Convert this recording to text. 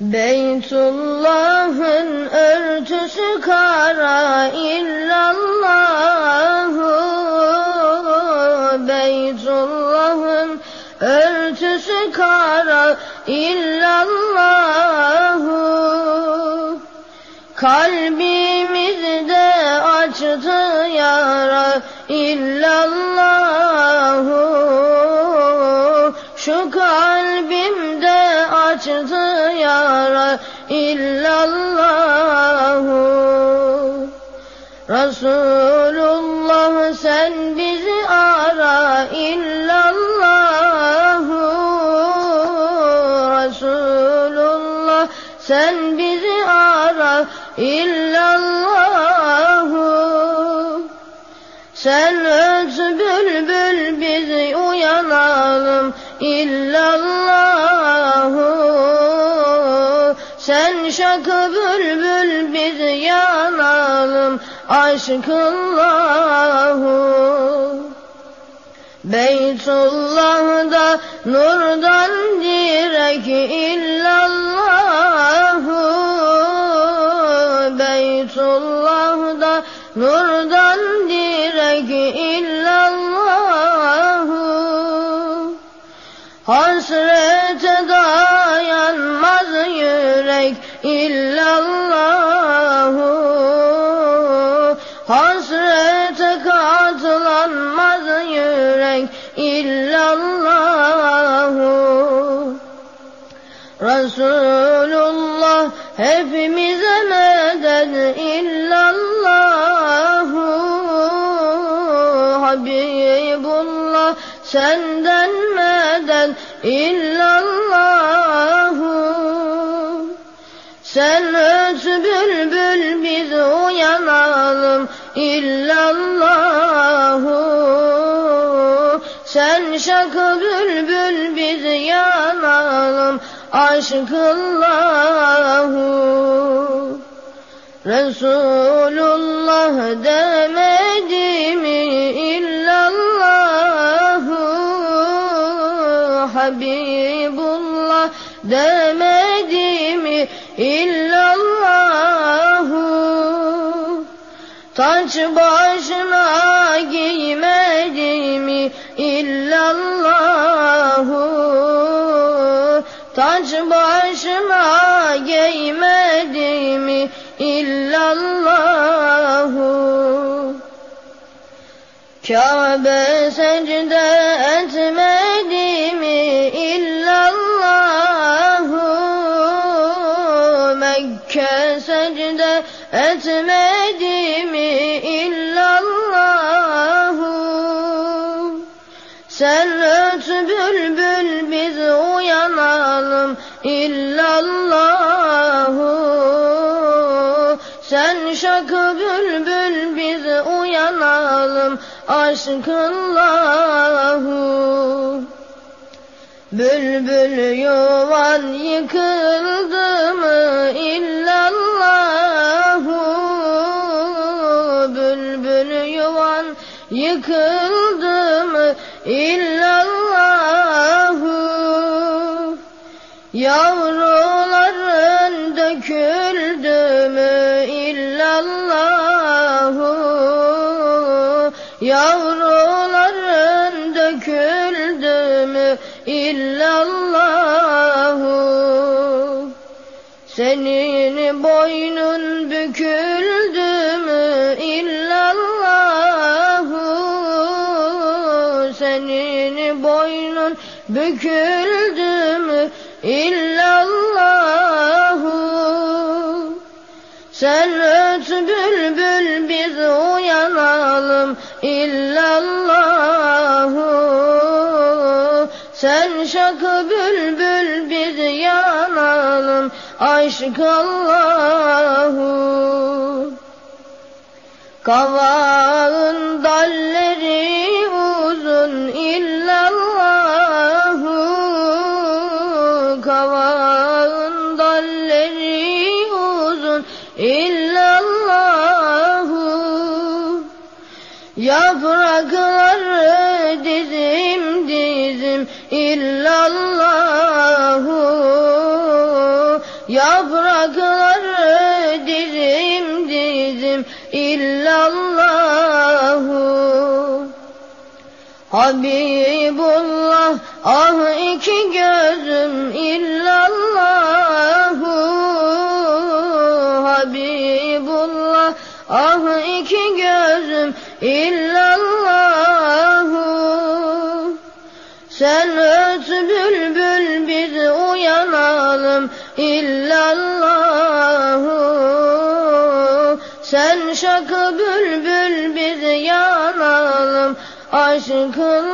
Beytullah'ın örtüsü kara illallahu. Beytullah'ın örtüsü kara illallahu. Kalbimizde açtı yara illallahu Resulullah sen bizi ara illallahu. Resulullah sen bizi ara illallahu. Sen öt bülbül bizi uyanalım illallahu. Sen şakı bülbül bizi yanalım aşkıllahu Beytullah'da nurdan direk illallahu. Beytullah'da nurdan direk illallahu. Hasrete dayanmaz yürek illallahu medet illallahu Habibullah senden medet illallahu Sen öt bülbül biz uyanalım illallahu Sen şakı bülbül biz yanalım aşkıllahu Resulullah demedi mi illallahu? Habibullah demedi mi illallahu? Taç başına giymedi Taç başına giymedi mi illallahu. Kabe secde etmedi mi illallahu. Mekke secde etmedi mi illallahu. Sen öt bülbül biz uyanalım illallahu. Sen şakı bülbül biz uyanalım aşkıllahu Bülbül yuvan yıkıldı mı illallahu. Bülbül yuvan yıkıldı mı illallahu döküldü illallahu? Yavruların döküldü mü illallahu? Senin boynun büküldü mü illallahu? Senin boynun büküldü mü illallahu Sen öt bülbül biz uyanalım illallahu. Sen şakı bülbül biz yanalım aşkallahu Kavağın Yaprakları dizim dizim illallahu. Yaprakları dizim dizim illallahu. Habibullah ah iki gözüm illallahu illallahu. Sen öt bülbül biz uyanalım illallahu. Sen şakı bülbül biz yanalım aşkıllahu